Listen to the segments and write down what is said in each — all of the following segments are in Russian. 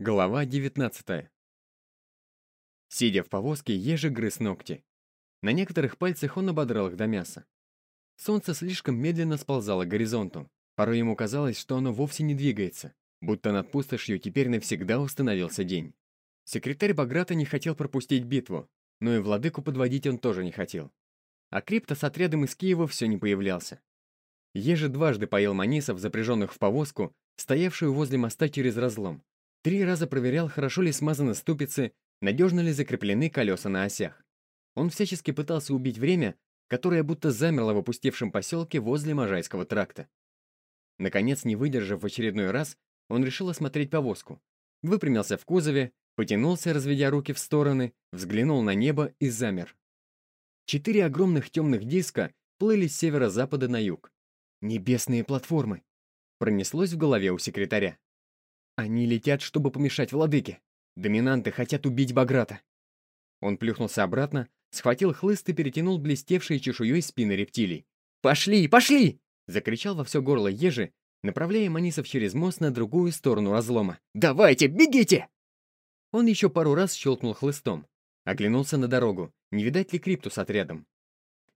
Глава 19 Сидя в повозке, ежи грыз ногти. На некоторых пальцах он ободрал их до мяса. Солнце слишком медленно сползало к горизонту. Порой ему казалось, что оно вовсе не двигается, будто над пустошью теперь навсегда установился день. Секретарь Баграта не хотел пропустить битву, но и владыку подводить он тоже не хотел. А Крипто с отрядом из Киева все не появлялся. Ежи дважды поел манисов, запряженных в повозку, стоявшую возле моста через разлом. Три раза проверял, хорошо ли смазаны ступицы, надежно ли закреплены колеса на осях. Он всячески пытался убить время, которое будто замерло в опустевшем поселке возле Можайского тракта. Наконец, не выдержав в очередной раз, он решил осмотреть повозку. Выпрямился в кузове, потянулся, разведя руки в стороны, взглянул на небо и замер. Четыре огромных темных диска плыли с северо-запада на юг. Небесные платформы. Пронеслось в голове у секретаря. Они летят, чтобы помешать владыке. Доминанты хотят убить Баграта. Он плюхнулся обратно, схватил хлыст и перетянул блестевшие чешуей спины рептилий. «Пошли, пошли!» — закричал во все горло ежи, направляя манисов через мост на другую сторону разлома. «Давайте, бегите!» Он еще пару раз щелкнул хлыстом. Оглянулся на дорогу, не видать ли криптус отрядом.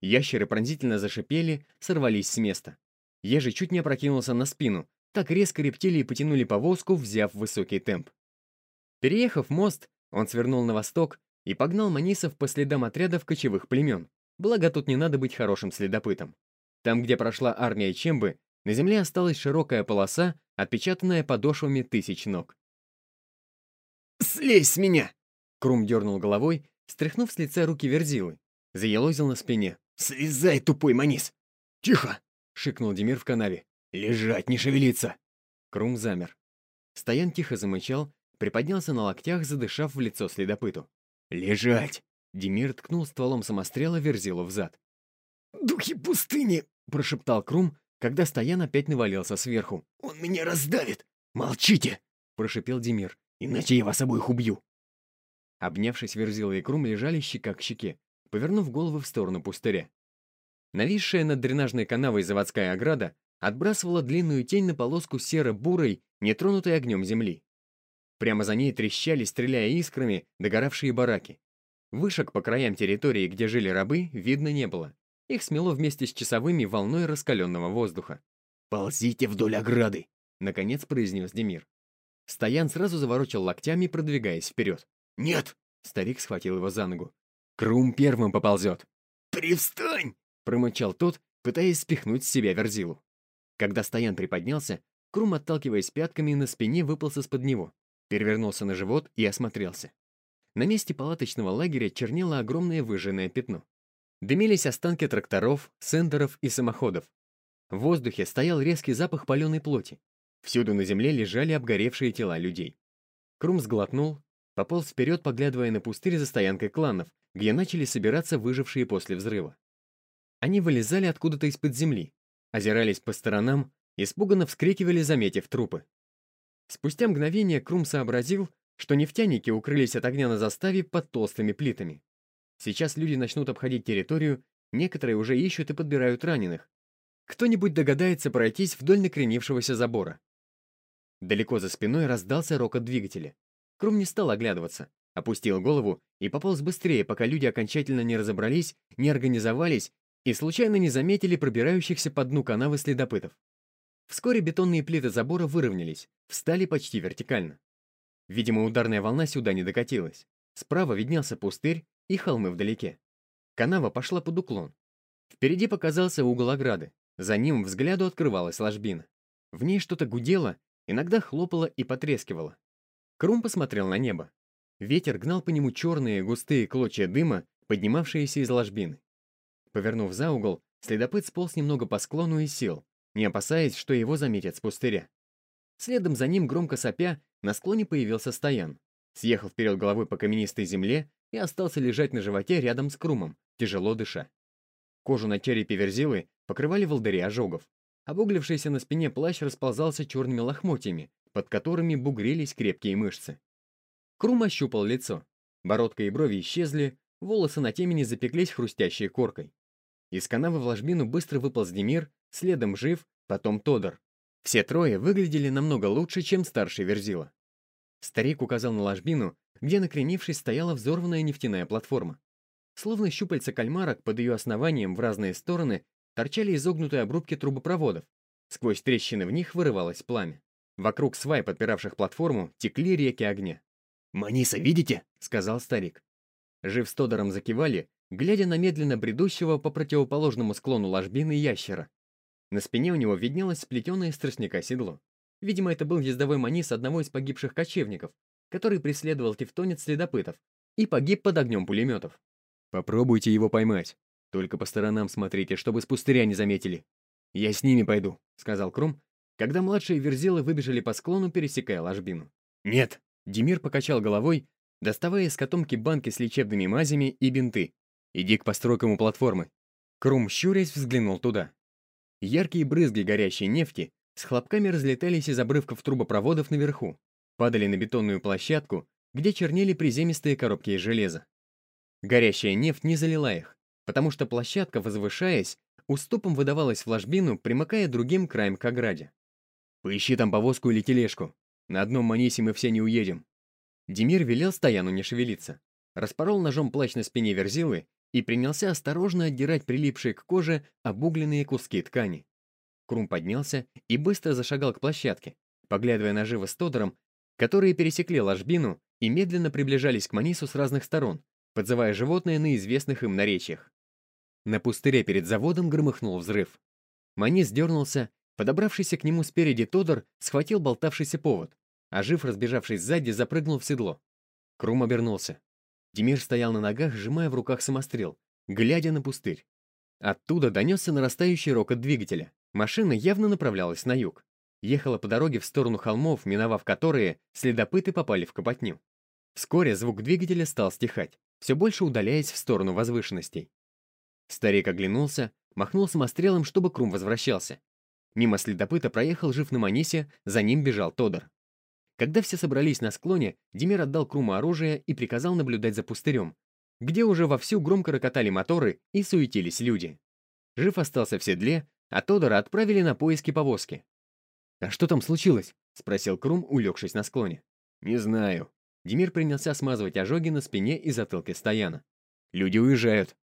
Ящеры пронзительно зашипели, сорвались с места. Ежи чуть не опрокинулся на спину, так резко рептилии потянули повозку, взяв высокий темп. Переехав мост, он свернул на восток и погнал манисов по следам отрядов кочевых племен. Благо, тут не надо быть хорошим следопытом. Там, где прошла армия Чембы, на земле осталась широкая полоса, отпечатанная подошвами тысяч ног. «Слезь с меня!» Крум дернул головой, стряхнув с лица руки Верзилы. Заелозил на спине. «Слезай, тупой манис!» «Тихо!» — шикнул Демир в канаве. «Лежать, не шевелиться!» Крум замер. Стоян тихо замычал, приподнялся на локтях, задышав в лицо следопыту. «Лежать!» Демир ткнул стволом самострела Верзилу в зад. «Духи пустыни!» — прошептал Крум, когда Стоян опять навалился сверху. «Он меня раздавит! Молчите!» — прошепел Демир. «Иначе я вас обоих убью!» Обнявшись, Верзила и Крум лежали щека к щеке, повернув головы в сторону пустыря. Нависшая над дренажной канавой заводская ограда отбрасывала длинную тень на полоску серо-бурой, нетронутой огнем земли. Прямо за ней трещали, стреляя искрами, догоравшие бараки. Вышек по краям территории, где жили рабы, видно не было. Их смело вместе с часовыми волной раскаленного воздуха. «Ползите вдоль ограды!» — наконец произнес Демир. Стоян сразу заворочил локтями, продвигаясь вперед. «Нет!» — старик схватил его за ногу. «Крум первым поползет!» «Привстань!» — промычал тот, пытаясь спихнуть с себя Верзилу. Когда Стоян приподнялся, Крум, отталкиваясь пятками, на спине выполз из-под него, перевернулся на живот и осмотрелся. На месте палаточного лагеря чернело огромное выжженное пятно. Дымились останки тракторов, сендеров и самоходов. В воздухе стоял резкий запах паленой плоти. Всюду на земле лежали обгоревшие тела людей. Крум сглотнул, пополз вперед, поглядывая на пустырь за стоянкой кланов, где начали собираться выжившие после взрыва. Они вылезали откуда-то из-под земли, озирались по сторонам, испуганно вскрикивали, заметив трупы. Спустя мгновение Крум сообразил, что нефтяники укрылись от огня на заставе под толстыми плитами. Сейчас люди начнут обходить территорию, некоторые уже ищут и подбирают раненых. Кто-нибудь догадается пройтись вдоль накренившегося забора. Далеко за спиной раздался рокот двигателя. Крум не стал оглядываться, опустил голову и пополз быстрее, пока люди окончательно не разобрались, не организовались и случайно не заметили пробирающихся по дну канавы следопытов. Вскоре бетонные плиты забора выровнялись, встали почти вертикально. Видимо, ударная волна сюда не докатилась. Справа виднелся пустырь и холмы вдалеке. Канава пошла под уклон. Впереди показался угол ограды. За ним взгляду открывалась ложбина. В ней что-то гудело, иногда хлопало и потрескивало. Крум посмотрел на небо. Ветер гнал по нему черные густые клочья дыма, поднимавшиеся из ложбины. Повернув за угол, следопыт сполз немного по склону и сел, не опасаясь, что его заметят с пустыря. Следом за ним, громко сопя, на склоне появился Стоян. Съехал вперед головой по каменистой земле и остался лежать на животе рядом с Крумом, тяжело дыша. Кожу на черепе верзилы покрывали волдыри ожогов. Обуглившийся на спине плащ расползался черными лохмотьями, под которыми бугрились крепкие мышцы. Крум ощупал лицо. Бородка и брови исчезли, волосы на темени запеклись хрустящей коркой. Из канавы в ложбину быстро выполз Демир, следом Жив, потом Тодор. Все трое выглядели намного лучше, чем старший Верзила. Старик указал на ложбину, где, накренившись, стояла взорванная нефтяная платформа. Словно щупальца кальмарок под ее основанием в разные стороны торчали изогнутые обрубки трубопроводов. Сквозь трещины в них вырывалось пламя. Вокруг свай, подпиравших платформу, текли реки огня. «Маниса, видите?» — сказал старик. Жив с Тодором закивали, глядя на медленно бредущего по противоположному склону ложбины ящера. На спине у него виднелось сплетенное из тростника седло. Видимо, это был ездовой манис одного из погибших кочевников, который преследовал тевтонец следопытов и погиб под огнем пулеметов. «Попробуйте его поймать. Только по сторонам смотрите, чтобы с пустыря не заметили. Я с ними пойду», — сказал Крум, когда младшие верзилы выбежали по склону, пересекая ложбину. «Нет!» — Демир покачал головой, доставая из котомки банки с лечебными мазями и бинты. «Иди к постройкам у платформы». Крум, щурясь, взглянул туда. Яркие брызги горящей нефти с хлопками разлетались из обрывков трубопроводов наверху, падали на бетонную площадку, где чернели приземистые коробки из железа. Горящая нефть не залила их, потому что площадка, возвышаясь, уступом выдавалась в ложбину, примыкая другим краем к ограде. «Поищи там повозку или тележку. На одном манисе мы все не уедем». Демир велел Стояну не шевелиться, распорол ножом плащ на спине Верзилы и принялся осторожно отдирать прилипшие к коже обугленные куски ткани. Крум поднялся и быстро зашагал к площадке, поглядывая на живо с Тодором, которые пересекли ложбину и медленно приближались к Манису с разных сторон, подзывая животное на известных им наречиях. На пустыре перед заводом громыхнул взрыв. Манис дернулся, подобравшийся к нему спереди Тодор схватил болтавшийся повод, а жив, разбежавшись сзади, запрыгнул в седло. Крум обернулся. Демир стоял на ногах, сжимая в руках самострел, глядя на пустырь. Оттуда донесся нарастающий рокот двигателя. Машина явно направлялась на юг. Ехала по дороге в сторону холмов, миновав которые, следопыты попали в копотню. Вскоре звук двигателя стал стихать все больше удаляясь в сторону возвышенностей. Старик оглянулся, махнул самострелом, чтобы Крум возвращался. Мимо следопыта проехал жив на Манисе, за ним бежал Тодор. Когда все собрались на склоне, Демир отдал Круму оружие и приказал наблюдать за пустырем, где уже вовсю громко рокотали моторы и суетились люди. Жив остался в седле, а Тодора отправили на поиски повозки. «А что там случилось?» — спросил Крум, улегшись на склоне. «Не знаю», Демир принялся смазывать ожоги на спине и затылке Стояна. «Люди уезжают».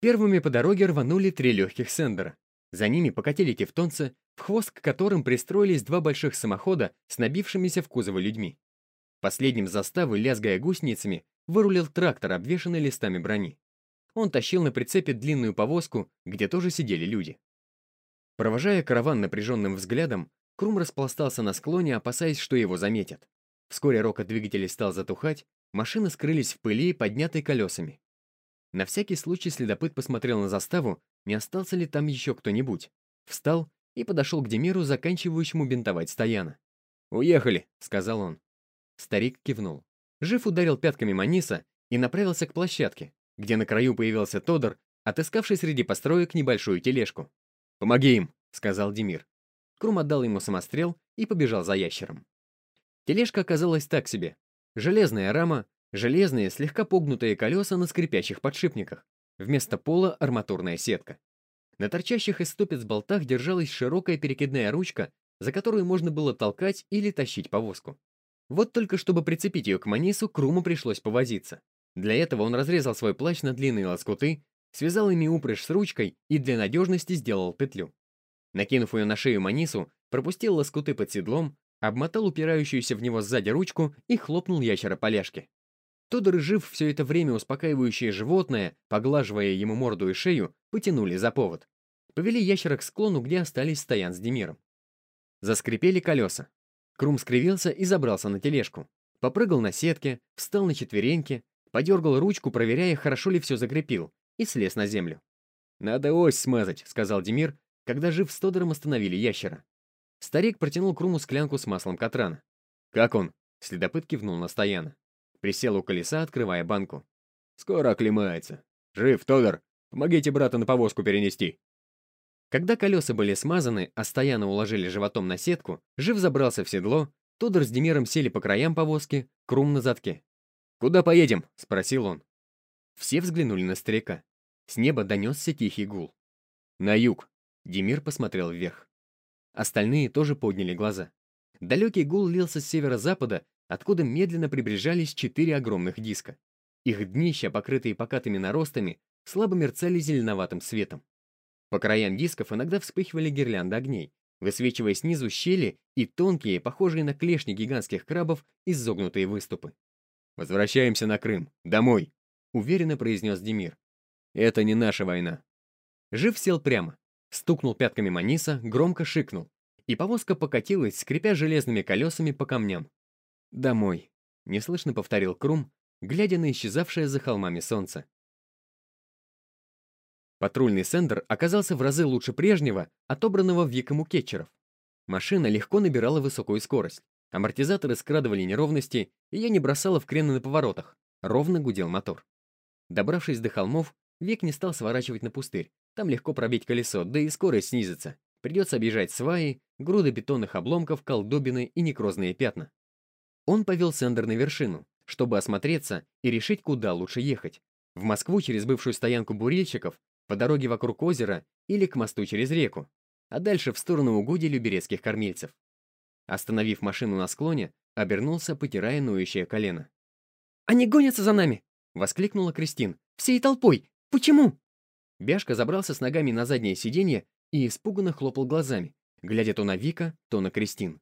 Первыми по дороге рванули три легких сендера. За ними покатили тевтонцы, в хвост к которым пристроились два больших самохода с набившимися в кузовы людьми. Последним заставы, лязгая гусеницами, вырулил трактор, обвешанный листами брони. Он тащил на прицепе длинную повозку, где тоже сидели люди. Провожая караван напряженным взглядом, Крум распластался на склоне, опасаясь, что его заметят. Вскоре рокот двигателей стал затухать, машины скрылись в пыли, поднятой колесами. На всякий случай следопыт посмотрел на заставу, не остался ли там еще кто-нибудь. Встал и подошел к Демиру, заканчивающему бинтовать Стояна. «Уехали», — сказал он. Старик кивнул. Жив ударил пятками Маниса и направился к площадке, где на краю появился Тодор, отыскавший среди построек небольшую тележку. «Помоги им», — сказал Демир. Крум отдал ему самострел и побежал за ящером. Тележка оказалась так себе. Железная рама, железные, слегка погнутые колеса на скрипящих подшипниках. Вместо пола арматурная сетка. На торчащих из ступиц болтах держалась широкая перекидная ручка, за которую можно было толкать или тащить повозку. Вот только чтобы прицепить ее к Манису, Круму пришлось повозиться. Для этого он разрезал свой плащ на длинные лоскуты, связал ими упряжь с ручкой и для надежности сделал петлю. Накинув ее на шею Манису, пропустил лоскуты под седлом, обмотал упирающуюся в него сзади ручку и хлопнул ящера по ляжке. Тодор и Жив все это время успокаивающее животное, поглаживая ему морду и шею, потянули за повод. Повели ящера к склону, где остались стоян с Демиром. Заскрипели колеса. Крум скривился и забрался на тележку. Попрыгал на сетке, встал на четвереньки, подергал ручку, проверяя, хорошо ли все закрепил, и слез на землю. «Надо ось смазать», — сказал Демир, когда Жив с Тодором остановили ящера. Старик протянул Круму склянку с маслом Катрана. «Как он?» — следопыт кивнул на Стояна. Присел у колеса, открывая банку. «Скоро оклемается. Жив, Тодор! Помогите брата на повозку перенести!» Когда колеса были смазаны, а Стояна уложили животом на сетку, Жив забрался в седло, Тодор с Демиром сели по краям повозки, Крум на задке. «Куда поедем?» — спросил он. Все взглянули на старика. С неба донесся тихий гул. «На юг!» — Демир посмотрел вверх. Остальные тоже подняли глаза. Далекий гул лился с северо-запада, откуда медленно приближались четыре огромных диска. Их днища, покрытые покатыми наростами, слабо мерцали зеленоватым светом. По краям дисков иногда вспыхивали гирлянды огней, высвечивая снизу щели и тонкие, похожие на клешни гигантских крабов, изогнутые выступы. «Возвращаемся на Крым. Домой!» — уверенно произнес Демир. «Это не наша война». Жив сел прямо, стукнул пятками Маниса, громко шикнул, и повозка покатилась, скрипя железными колесами по камням. «Домой», — неслышно повторил Крум, глядя на исчезавшее за холмами солнце. Патрульный сендер оказался в разы лучше прежнего, отобранного Виком у кетчеров. Машина легко набирала высокую скорость. Амортизаторы скрадывали неровности, и я не бросала в крены на поворотах. Ровно гудел мотор. Добравшись до холмов, Вик не стал сворачивать на пустырь. Там легко пробить колесо, да и скорость снизится. Придется объезжать сваи, груды бетонных обломков, колдобины и некрозные пятна. Он повел Сендер на вершину, чтобы осмотреться и решить, куда лучше ехать. В Москву через бывшую стоянку бурильщиков, по дороге вокруг озера или к мосту через реку, а дальше в сторону угодий люберецких кормильцев. Остановив машину на склоне, обернулся, потирая ноющее колено. «Они гонятся за нами!» — воскликнула Кристин. «Всей толпой! Почему?» Бяшка забрался с ногами на заднее сиденье и испуганно хлопал глазами, глядя то на Вика, то на Кристин.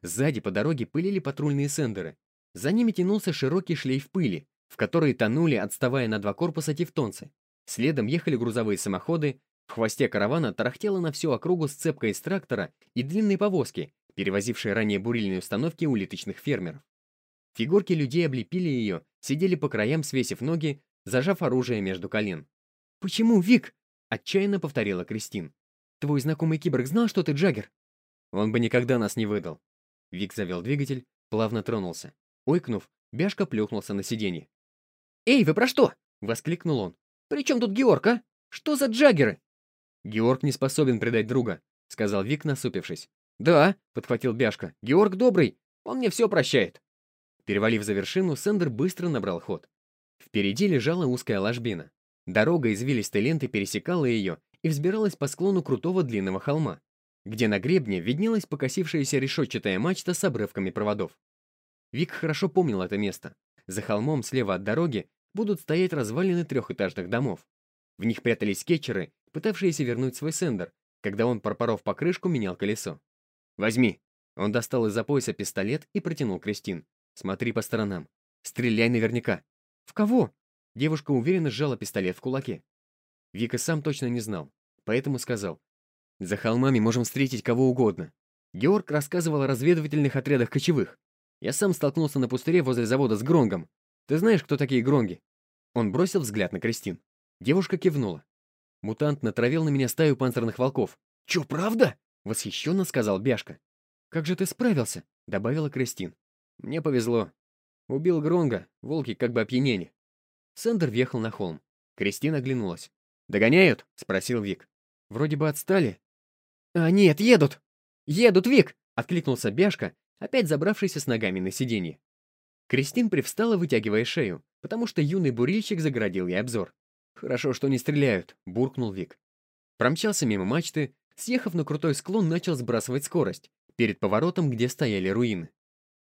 Сзади по дороге пылили патрульные сендеры. За ними тянулся широкий шлейф пыли, в который тонули, отставая на два корпуса тевтонцы. Следом ехали грузовые самоходы, в хвосте каравана тарахтела на всю округу сцепка из трактора и длинной повозки, перевозившей ранее бурильные установки улиточных фермеров. Фигурки людей облепили ее, сидели по краям, свесив ноги, зажав оружие между колен. «Почему, Вик?» — отчаянно повторила Кристин. «Твой знакомый киборг знал, что ты Джаггер?» «Он бы никогда нас не выдал». Вик завел двигатель, плавно тронулся. Ойкнув, Бяшка плюхнулся на сиденье. «Эй, вы про что?» — воскликнул он. «При чем тут Георг, а? Что за Джаггеры?» «Георг не способен предать друга», — сказал Вик, насупившись. «Да», — подхватил Бяшка, — «Георг добрый, он мне все прощает». Перевалив за вершину, Сендер быстро набрал ход. Впереди лежала узкая ложбина. Дорога извилистой ленты пересекала ее и взбиралась по склону крутого длинного холма, где на гребне виднелась покосившаяся решетчатая мачта с обрывками проводов. Вик хорошо помнил это место. За холмом слева от дороги будут стоять развалины трехэтажных домов. В них прятались кетчеры, пытавшиеся вернуть свой сендер, когда он, пропоров покрышку, менял колесо. «Возьми!» Он достал из-за пояса пистолет и протянул Кристин. «Смотри по сторонам. Стреляй наверняка». «В кого?» Девушка уверенно сжала пистолет в кулаке. Вика сам точно не знал, поэтому сказал. «За холмами можем встретить кого угодно». Георг рассказывал о разведывательных отрядах кочевых. Я сам столкнулся на пустыре возле завода с Гронгом. Ты знаешь, кто такие Гронги?» Он бросил взгляд на Кристин. Девушка кивнула. Мутант натравил на меня стаю панцирных волков. «Чё, правда?» — восхищенно сказал Бяшка. «Как же ты справился?» — добавила Кристин. «Мне повезло. Убил Гронга, волки как бы опьянели». Сендер въехал на холм. Кристина оглянулась. «Догоняют?» — спросил Вик. «Вроде бы отстали». «А, нет, едут!» «Едут, Вик!» — откликнулся Бяшка, опять забравшийся с ногами на сиденье. Кристин привстала, вытягивая шею, потому что юный бурильщик заградил ей обзор. «Хорошо, что не стреляют», — буркнул Вик. Промчался мимо мачты, съехав на крутой склон, начал сбрасывать скорость, перед поворотом, где стояли руины.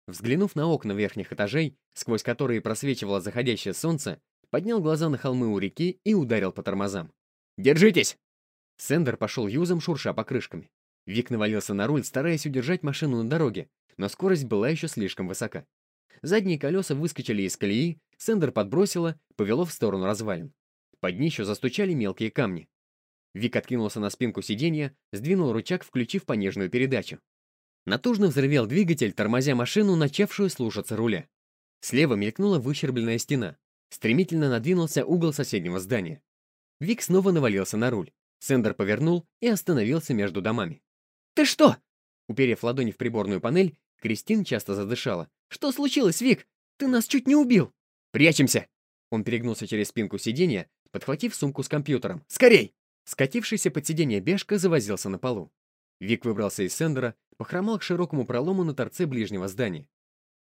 Взглянув на окна верхних этажей, сквозь которые просвечивало заходящее солнце, поднял глаза на холмы у реки и ударил по тормозам. «Держитесь!» Сендер пошел юзом, шурша покрышками. Вик навалился на руль, стараясь удержать машину на дороге, но скорость была еще слишком высока. Задние колеса выскочили из колеи, Сендер подбросило, повело в сторону развалин. Под днищу застучали мелкие камни. Вик откинулся на спинку сиденья, сдвинул рычаг, включив понежную передачу. Натужно взрывел двигатель, тормозя машину, начавшую слушаться руля. Слева мелькнула выщербленная стена. Стремительно надвинулся угол соседнего здания. Вик снова навалился на руль. Сендер повернул и остановился между домами. «Ты что?» Уперев ладони в приборную панель, Кристин часто задышала. «Что случилось, Вик? Ты нас чуть не убил!» «Прячемся!» Он перегнулся через спинку сиденья, подхватив сумку с компьютером. «Скорей!» Скатившийся под сиденье Бешка завозился на полу. Вик выбрался из сендера, похромал к широкому пролому на торце ближнего здания.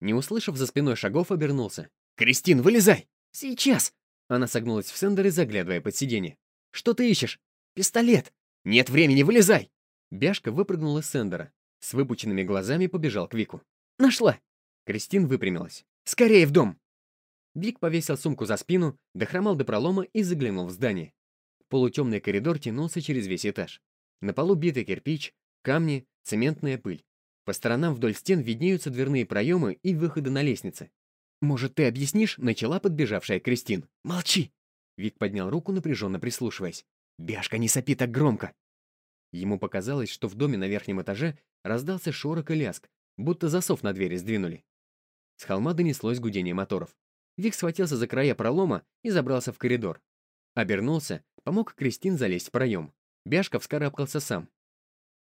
Не услышав за спиной шагов, обернулся. «Кристин, вылезай!» «Сейчас!» Она согнулась в сендере, заглядывая под сиденье. «Что ты ищешь?» «Пистолет!» «Нет времени, вылезай!» Бяшка выпрыгнул из сендера. С выпученными глазами побежал к Вику. «Нашла!» Кристин выпрямилась. «Скорее в дом!» Вик повесил сумку за спину, дохромал до пролома и заглянул в здание. Полутемный коридор тянулся через весь этаж. На полу битый кирпич, камни, цементная пыль. По сторонам вдоль стен виднеются дверные проемы и выходы на лестнице. «Может, ты объяснишь?» — начала подбежавшая Кристин. «Молчи!» Вик поднял руку, напряженно прислушиваясь. «Бяшка, не сопи так громко!» Ему показалось, что в доме на верхнем этаже раздался шорох и ляск, будто засов на двери сдвинули. С холма донеслось гудение моторов. Вик схватился за края пролома и забрался в коридор. Обернулся, помог Кристин залезть в проем. Бяшка вскарабкался сам.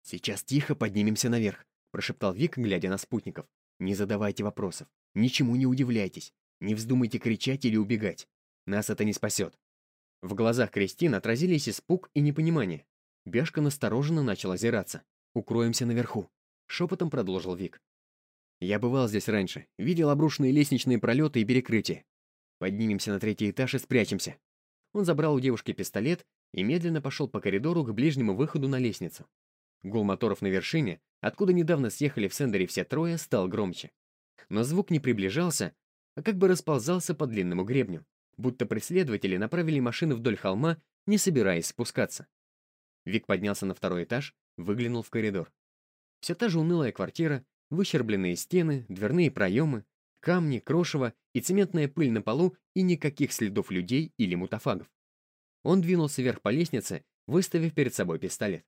«Сейчас тихо поднимемся наверх», — прошептал Вик, глядя на спутников. «Не задавайте вопросов, ничему не удивляйтесь, не вздумайте кричать или убегать. Нас это не спасет». В глазах Кристин отразились испуг и непонимание. Бяшка настороженно начал озираться. «Укроемся наверху», — шепотом продолжил Вик. «Я бывал здесь раньше, видел обрушенные лестничные пролеты и перекрытия. Поднимемся на третий этаж и спрячемся». Он забрал у девушки пистолет и медленно пошел по коридору к ближнему выходу на лестницу. Гул моторов на вершине, откуда недавно съехали в Сендере все трое, стал громче. Но звук не приближался, а как бы расползался по длинному гребню, будто преследователи направили машины вдоль холма, не собираясь спускаться. Вик поднялся на второй этаж, выглянул в коридор. Все та же унылая квартира, выщербленные стены, дверные проемы, камни, крошево и цементная пыль на полу и никаких следов людей или мутафагов. Он двинулся вверх по лестнице, выставив перед собой пистолет.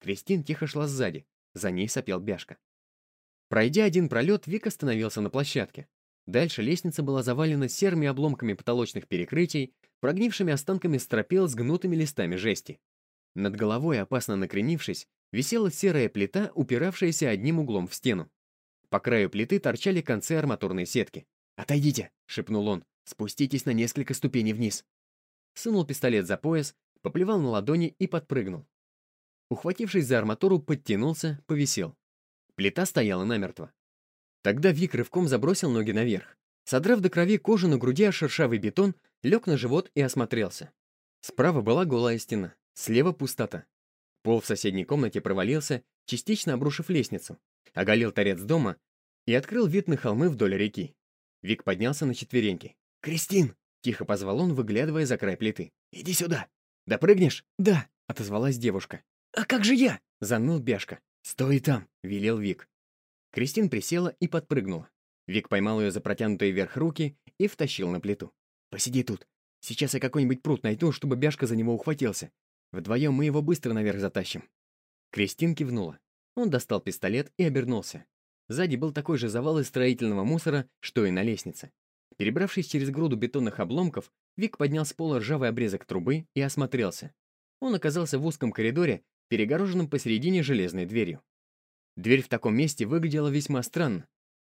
Кристин тихо шла сзади, за ней сопел Бяшка. Пройдя один пролет, Вик остановился на площадке. Дальше лестница была завалена серыми обломками потолочных перекрытий, прогнившими останками стропил с гнутыми листами жести. Над головой, опасно накренившись, висела серая плита, упиравшаяся одним углом в стену. По краю плиты торчали концы арматурной сетки. «Отойдите!» — шепнул он. «Спуститесь на несколько ступеней вниз!» Сунул пистолет за пояс, поплевал на ладони и подпрыгнул. Ухватившись за арматуру, подтянулся, повисел. Плита стояла намертво. Тогда Вик рывком забросил ноги наверх. Содрав до крови кожу на груди о шершавый бетон, лег на живот и осмотрелся. Справа была голая стена. Слева пустота. Пол в соседней комнате провалился, частично обрушив лестницу, оголил торец дома и открыл вид на холмы вдоль реки. Вик поднялся на четвереньки. «Кристин!» — тихо позвал он, выглядывая за край плиты. «Иди сюда!» «Допрыгнешь?» «Да!» — отозвалась девушка. «А как же я?» — заныл Бяшка. «Стой там!» — велел Вик. Кристин присела и подпрыгнула. Вик поймал ее за протянутые вверх руки и втащил на плиту. «Посиди тут. Сейчас я какой-нибудь пруд найду, чтобы Бяшка за него ухватился. Вдвоем мы его быстро наверх затащим». Кристин кивнула. Он достал пистолет и обернулся. Сзади был такой же завал из строительного мусора, что и на лестнице. Перебравшись через груду бетонных обломков, Вик поднял с пола ржавый обрезок трубы и осмотрелся. Он оказался в узком коридоре, перегороженном посередине железной дверью. Дверь в таком месте выглядела весьма странно,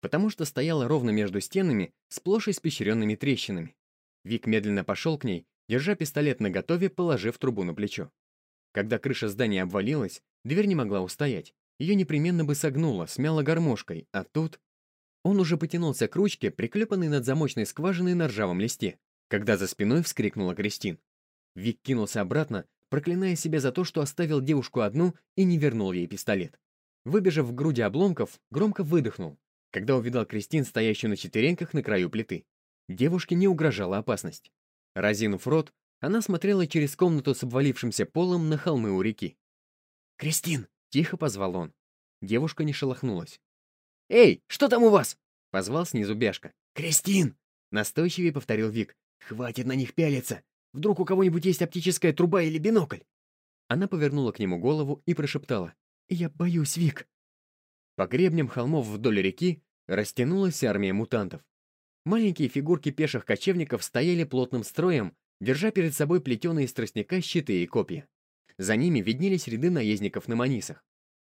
потому что стояла ровно между стенами, сплошь испещренными трещинами. Вик медленно пошел к ней держа пистолет наготове, положив трубу на плечо. Когда крыша здания обвалилась, дверь не могла устоять. Ее непременно бы согнуло, смяло гармошкой, а тут... Он уже потянулся к ручке, приклепанной над замочной скважиной на ржавом листе, когда за спиной вскрикнула Кристин. Вик кинулся обратно, проклиная себя за то, что оставил девушку одну и не вернул ей пистолет. Выбежав в груди обломков, громко выдохнул, когда увидал Кристин, стоящую на четвереньках на краю плиты. Девушке не угрожала опасность. Разинув рот, она смотрела через комнату с обвалившимся полом на холмы у реки. «Кристин!» — тихо позвал он. Девушка не шелохнулась. «Эй, что там у вас?» — позвал снизу Бяшка. «Кристин!» — настойчивее повторил Вик. «Хватит на них пялиться! Вдруг у кого-нибудь есть оптическая труба или бинокль?» Она повернула к нему голову и прошептала. «Я боюсь, Вик!» По гребням холмов вдоль реки растянулась армия мутантов. Маленькие фигурки пеших кочевников стояли плотным строем, держа перед собой плетеные из тростника щиты и копья. За ними виднелись ряды наездников на манисах.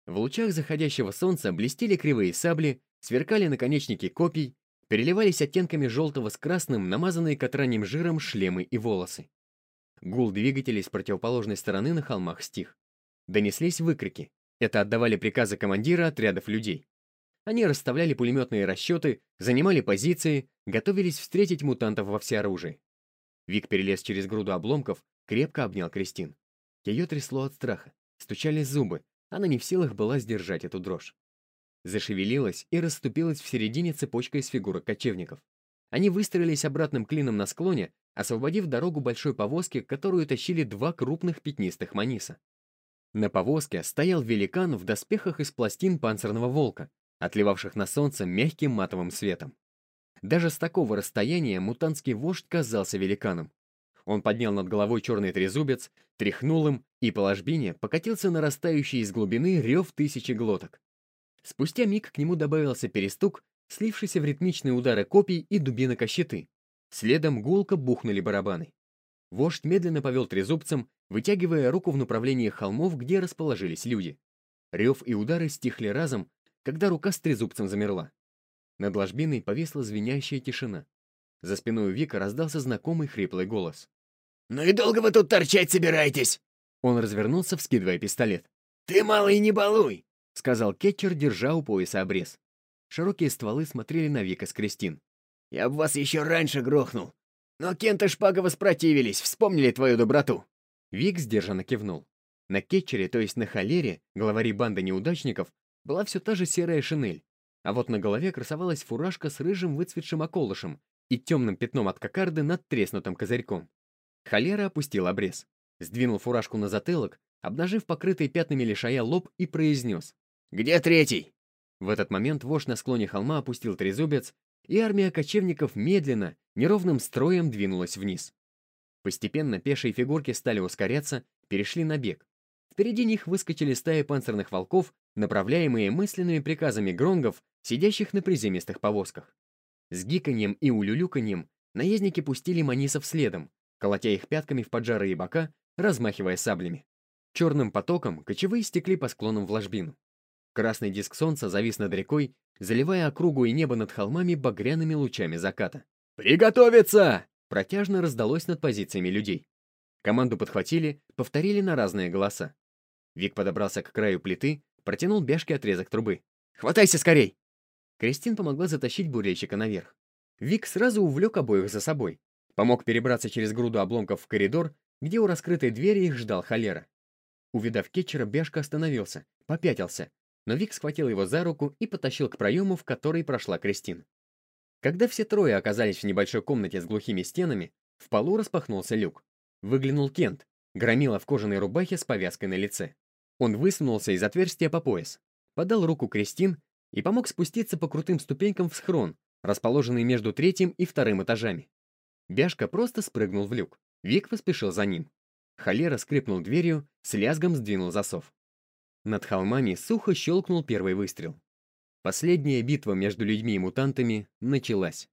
В лучах заходящего солнца блестели кривые сабли, сверкали наконечники копий, переливались оттенками желтого с красным, намазанные катраним жиром шлемы и волосы. Гул двигателей с противоположной стороны на холмах стих. Донеслись выкрики. Это отдавали приказы командира отрядов людей. Они расставляли пулеметные расчеты, занимали позиции, готовились встретить мутантов во всеоружии. Вик перелез через груду обломков, крепко обнял Кристин. Ее трясло от страха, стучали зубы, она не в силах была сдержать эту дрожь. зашевелилась и расступилась в середине цепочка из фигурок кочевников. Они выстроились обратным клином на склоне, освободив дорогу большой повозке, которую тащили два крупных пятнистых маниса. На повозке стоял великан в доспехах из пластин панцирного волка, отливавших на солнце мягким матовым светом. Даже с такого расстояния мутантский вождь казался великаном. Он поднял над головой черный трезубец, тряхнул им, и по ложбине покатился нарастающий из глубины рев тысячи глоток. Спустя миг к нему добавился перестук, слившийся в ритмичные удары копий и дубинок о щиты. Следом гулко бухнули барабаны. Вождь медленно повел трезубцем, вытягивая руку в направлении холмов, где расположились люди. Рев и удары стихли разом, когда рука с трезубцем замерла. Над ложбиной повисла звенящая тишина. За спиной Вика раздался знакомый хриплый голос. «Ну и долго вы тут торчать собираетесь?» Он развернулся, вскидывая пистолет. «Ты, малый, не балуй!» — сказал Кетчер, держа у пояса обрез. Широкие стволы смотрели на Вика с Кристин. «Я б вас еще раньше грохнул. Но Кент и Шпага воспротивились, вспомнили твою доброту». Вик сдержанно кивнул. На Кетчере, то есть на Холере, главари банды неудачников, была все та же серая шинель, а вот на голове красовалась фуражка с рыжим выцветшим околышем и темным пятном от кокарды над треснутым козырьком. Холера опустил обрез, сдвинул фуражку на затылок, обнажив покрытый пятнами лишая лоб и произнес. «Где третий?» В этот момент вождь на склоне холма опустил трезубец, и армия кочевников медленно, неровным строем двинулась вниз. Постепенно пешие фигурки стали ускоряться, перешли на бег. Впереди них выскочили стаи панцирных волков, направляемые мысленными приказами гронгов, сидящих на приземистых повозках. С гиканьем и улюлюканьем наездники пустили манисов следом, колотя их пятками в поджарые бока, размахивая саблями. Черным потоком кочевые стекли по склонам в ложбину. Красный диск солнца завис над рекой, заливая округу и небо над холмами багряными лучами заката. «Приготовиться!» Протяжно раздалось над позициями людей. Команду подхватили, повторили на разные голоса. Вик подобрался к краю плиты, протянул бяшке отрезок трубы. «Хватайся скорей!» Кристин помогла затащить бурильщика наверх. Вик сразу увлек обоих за собой. Помог перебраться через груду обломков в коридор, где у раскрытой двери их ждал холера. Увидав кетчера, Бяшка остановился, попятился, но Вик схватил его за руку и потащил к проему, в который прошла Кристин. Когда все трое оказались в небольшой комнате с глухими стенами, в полу распахнулся люк. Выглянул Кент, громила в кожаной рубахе с повязкой на лице. Он высунулся из отверстия по пояс, подал руку Кристин и помог спуститься по крутым ступенькам в схрон, расположенный между третьим и вторым этажами. Бяшка просто спрыгнул в люк. Вик поспешил за ним. Холера скрипнул дверью, с лязгом сдвинул засов. Над холмами сухо щелкнул первый выстрел. Последняя битва между людьми и мутантами началась.